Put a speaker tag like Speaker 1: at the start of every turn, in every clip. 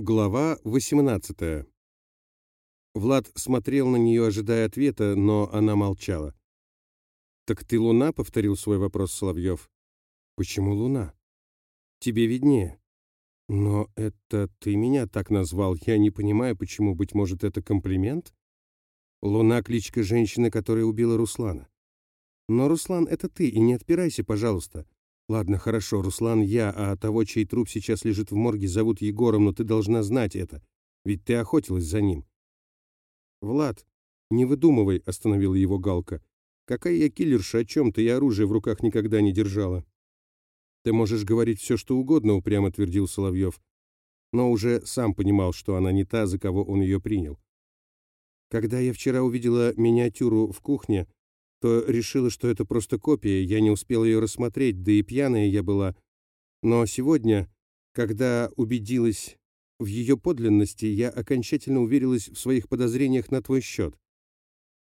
Speaker 1: Глава 18. Влад смотрел на нее, ожидая ответа, но она молчала. «Так ты луна?» — повторил свой вопрос Соловьев. «Почему луна?» «Тебе виднее». «Но это ты меня так назвал. Я не понимаю, почему, быть может, это комплимент?» «Луна — кличка женщины, которая убила Руслана». «Но, Руслан, это ты, и не отпирайся, пожалуйста. Ладно, хорошо, Руслан я, а того, чей труп сейчас лежит в морге, зовут Егором, но ты должна знать это. Ведь ты охотилась за ним. Влад, не выдумывай, остановила его Галка. Какая я киллерша, о чем ты, я оружие в руках никогда не держала. Ты можешь говорить все, что угодно, упрямо твердил Соловьев. Но уже сам понимал, что она не та, за кого он ее принял. Когда я вчера увидела миниатюру в кухне, то решила, что это просто копия, я не успел ее рассмотреть, да и пьяная я была. Но сегодня, когда убедилась в ее подлинности, я окончательно уверилась в своих подозрениях на твой счет.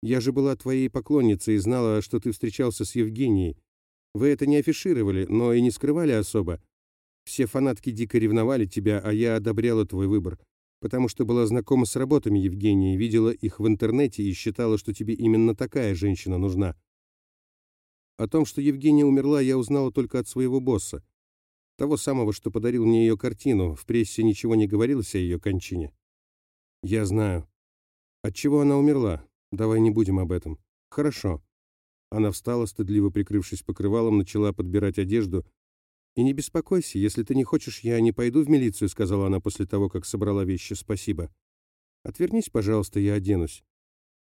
Speaker 1: Я же была твоей поклонницей и знала, что ты встречался с Евгенией. Вы это не афишировали, но и не скрывали особо. Все фанатки дико ревновали тебя, а я одобряла твой выбор потому что была знакома с работами Евгения, видела их в интернете и считала, что тебе именно такая женщина нужна. О том, что Евгения умерла, я узнала только от своего босса, того самого, что подарил мне ее картину. В прессе ничего не говорилось о ее кончине. Я знаю. От чего она умерла? Давай не будем об этом. Хорошо. Она встала, стыдливо прикрывшись покрывалом, начала подбирать одежду, «И не беспокойся, если ты не хочешь, я не пойду в милицию», сказала она после того, как собрала вещи. «Спасибо. Отвернись, пожалуйста, я оденусь».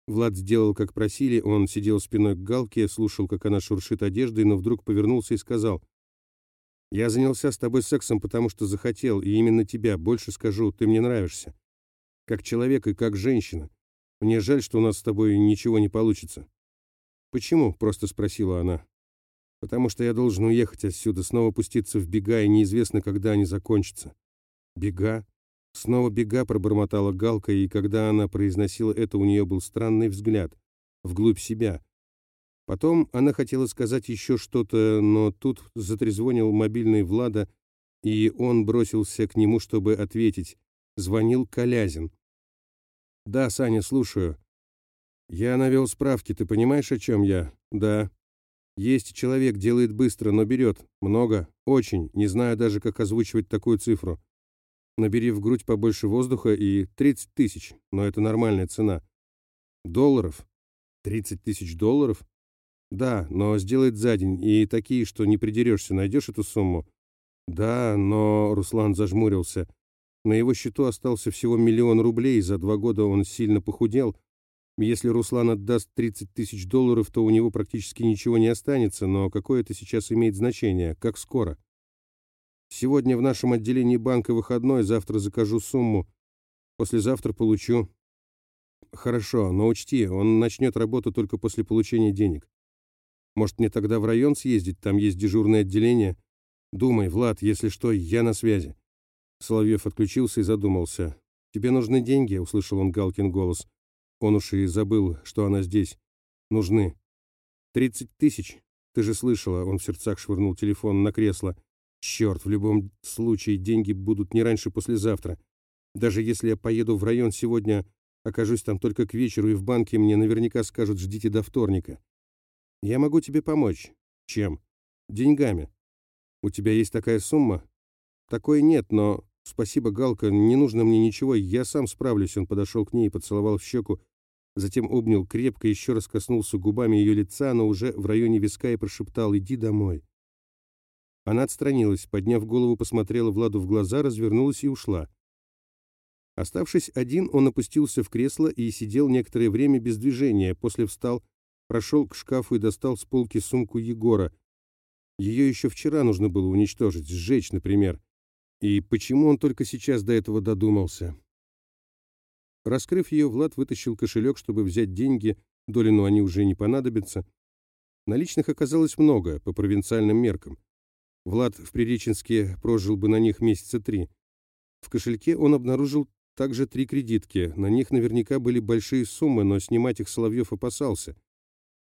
Speaker 1: Влад сделал, как просили, он сидел спиной к Галке, слушал, как она шуршит одеждой, но вдруг повернулся и сказал, «Я занялся с тобой сексом, потому что захотел, и именно тебя, больше скажу, ты мне нравишься. Как человек и как женщина. Мне жаль, что у нас с тобой ничего не получится». «Почему?» — просто спросила она потому что я должен уехать отсюда, снова пуститься в бега, и неизвестно, когда они закончатся. Бега? Снова бега, пробормотала Галка, и когда она произносила это, у нее был странный взгляд, вглубь себя. Потом она хотела сказать еще что-то, но тут затрезвонил мобильный Влада, и он бросился к нему, чтобы ответить. Звонил Колязин. «Да, Саня, слушаю. Я навел справки, ты понимаешь, о чем я?» «Да». Есть человек, делает быстро, но берет. Много. Очень. Не знаю даже, как озвучивать такую цифру. Набери в грудь побольше воздуха и 30 тысяч. Но это нормальная цена. Долларов? 30 тысяч долларов? Да, но сделает за день. И такие, что не придерешься. Найдешь эту сумму? Да, но... Руслан зажмурился. На его счету остался всего миллион рублей. За два года он сильно похудел. Если Руслан отдаст 30 тысяч долларов, то у него практически ничего не останется, но какое это сейчас имеет значение, как скоро? Сегодня в нашем отделении банка выходной, завтра закажу сумму, послезавтра получу. Хорошо, но учти, он начнет работу только после получения денег. Может, мне тогда в район съездить, там есть дежурное отделение? Думай, Влад, если что, я на связи. Соловьев отключился и задумался. «Тебе нужны деньги?» — услышал он Галкин голос. Он уж и забыл, что она здесь. Нужны. Тридцать тысяч. Ты же слышала, он в сердцах швырнул телефон на кресло. Черт, в любом случае деньги будут не раньше послезавтра. Даже если я поеду в район сегодня, окажусь там только к вечеру, и в банке мне наверняка скажут «ждите до вторника». Я могу тебе помочь. Чем? Деньгами. У тебя есть такая сумма? Такой нет, но... Спасибо, Галка, не нужно мне ничего, я сам справлюсь. Он подошел к ней и поцеловал в щеку, затем обнял крепко, еще раз коснулся губами ее лица, но уже в районе виска и прошептал «Иди домой». Она отстранилась, подняв голову, посмотрела Владу в глаза, развернулась и ушла. Оставшись один, он опустился в кресло и сидел некоторое время без движения, после встал, прошел к шкафу и достал с полки сумку Егора. Ее еще вчера нужно было уничтожить, сжечь, например. И почему он только сейчас до этого додумался? Раскрыв ее, Влад вытащил кошелек, чтобы взять деньги, Долину они уже не понадобятся. Наличных оказалось много, по провинциальным меркам. Влад в Приреченске прожил бы на них месяца три. В кошельке он обнаружил также три кредитки. На них наверняка были большие суммы, но снимать их Соловьев опасался.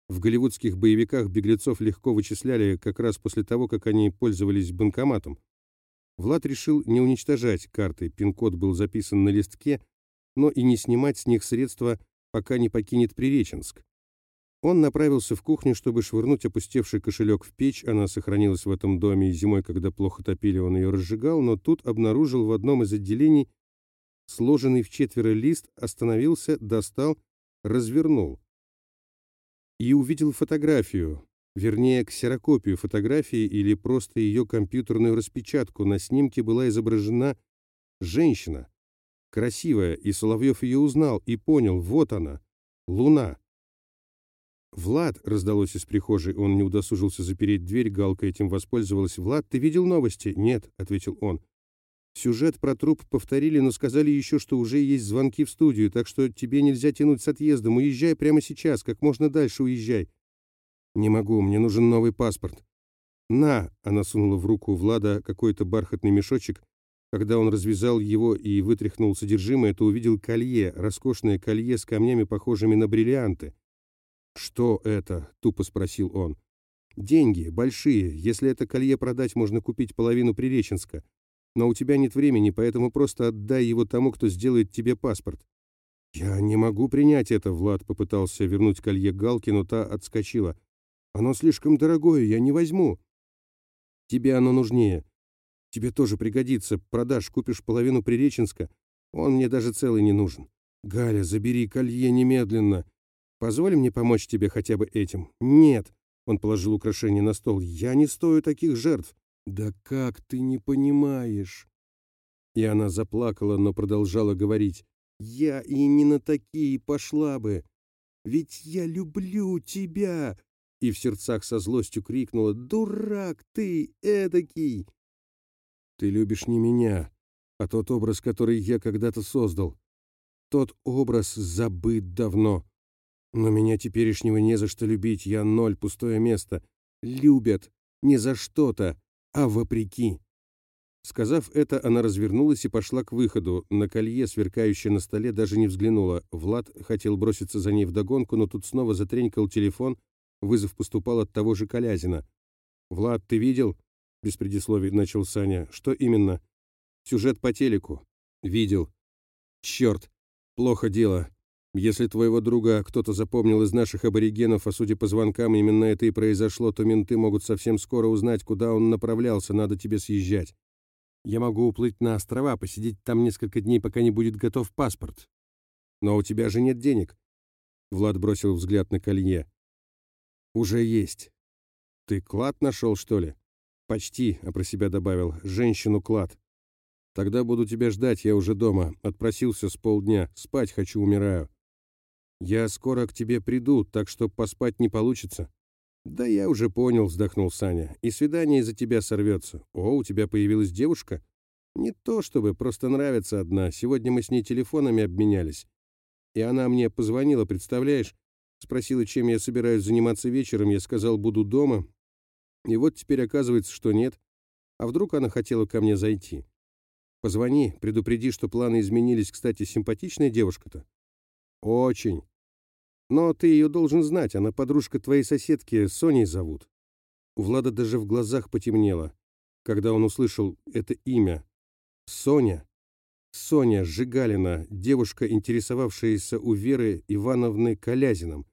Speaker 1: В голливудских боевиках беглецов легко вычисляли как раз после того, как они пользовались банкоматом. Влад решил не уничтожать карты, пин-код был записан на листке, но и не снимать с них средства, пока не покинет Приреченск. Он направился в кухню, чтобы швырнуть опустевший кошелек в печь. Она сохранилась в этом доме, и зимой, когда плохо топили, он ее разжигал, но тут обнаружил в одном из отделений сложенный в четверо лист, остановился, достал, развернул. И увидел фотографию, вернее, ксерокопию фотографии или просто ее компьютерную распечатку. На снимке была изображена женщина, красивая, и Соловьев ее узнал и понял, вот она, луна. «Влад!» — раздалось из прихожей, он не удосужился запереть дверь, Галка этим воспользовалась. «Влад, ты видел новости?» «Нет», — ответил он. «Сюжет про труп повторили, но сказали еще, что уже есть звонки в студию, так что тебе нельзя тянуть с отъездом. Уезжай прямо сейчас, как можно дальше уезжай». «Не могу, мне нужен новый паспорт». «На!» — она сунула в руку Влада какой-то бархатный мешочек. Когда он развязал его и вытряхнул содержимое, то увидел колье, роскошное колье с камнями, похожими на бриллианты. «Что это?» — тупо спросил он. «Деньги, большие. Если это колье продать, можно купить половину Приреченска. Но у тебя нет времени, поэтому просто отдай его тому, кто сделает тебе паспорт». «Я не могу принять это», — Влад попытался вернуть колье Галке, но та отскочила. «Оно слишком дорогое, я не возьму». «Тебе оно нужнее. Тебе тоже пригодится. Продашь, купишь половину Приреченска. Он мне даже целый не нужен. Галя, забери колье немедленно. Позволь мне помочь тебе хотя бы этим. Нет. Он положил украшение на стол. Я не стою таких жертв. Да как ты не понимаешь? И она заплакала, но продолжала говорить. Я и не на такие пошла бы. Ведь я люблю тебя. И в сердцах со злостью крикнула. Дурак ты, эдакий. Ты любишь не меня, а тот образ, который я когда-то создал. Тот образ забыт давно. Но меня теперешнего не за что любить, я ноль, пустое место. Любят не за что-то, а вопреки. Сказав это, она развернулась и пошла к выходу. На колье, сверкающее на столе, даже не взглянула. Влад хотел броситься за ней вдогонку, но тут снова затренькал телефон. Вызов поступал от того же Колязина. «Влад, ты видел?» Без предисловий начал Саня. Что именно? Сюжет по телеку. Видел. Черт, плохо дело. Если твоего друга кто-то запомнил из наших аборигенов, а судя по звонкам именно это и произошло, то менты могут совсем скоро узнать, куда он направлялся, надо тебе съезжать. Я могу уплыть на острова, посидеть там несколько дней, пока не будет готов паспорт. Но у тебя же нет денег. Влад бросил взгляд на колье. Уже есть. Ты клад нашел, что ли? «Почти», — а про себя добавил, — «женщину клад». «Тогда буду тебя ждать, я уже дома. Отпросился с полдня. Спать хочу, умираю». «Я скоро к тебе приду, так что поспать не получится». «Да я уже понял», — вздохнул Саня. «И свидание из-за тебя сорвется. О, у тебя появилась девушка?» «Не то чтобы, просто нравится одна. Сегодня мы с ней телефонами обменялись. И она мне позвонила, представляешь? Спросила, чем я собираюсь заниматься вечером. Я сказал, буду дома. И вот теперь оказывается, что нет. А вдруг она хотела ко мне зайти? Позвони, предупреди, что планы изменились. Кстати, симпатичная девушка-то? Очень. Но ты ее должен знать, она подружка твоей соседки, Соней зовут. У Влада даже в глазах потемнело, когда он услышал это имя. Соня. Соня Жигалина, девушка, интересовавшаяся у Веры Ивановны Колязином.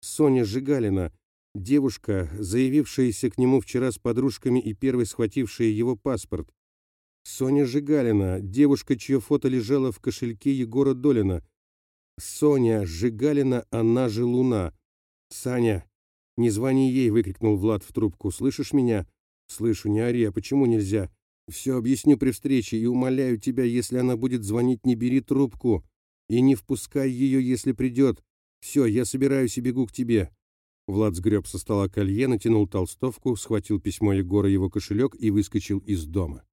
Speaker 1: Соня Жигалина, Девушка, заявившаяся к нему вчера с подружками и первой схватившая его паспорт. Соня Жигалина, девушка, чье фото лежало в кошельке Егора Долина. Соня Жигалина, она же Луна. «Саня, не звони ей!» — выкрикнул Влад в трубку. «Слышишь меня?» «Слышу, не ори, а почему нельзя?» «Все объясню при встрече и умоляю тебя, если она будет звонить, не бери трубку. И не впускай ее, если придет. Все, я собираюсь и бегу к тебе». Влад сгреб со стола колье, натянул толстовку, схватил письмо Егора его кошелек и выскочил из дома.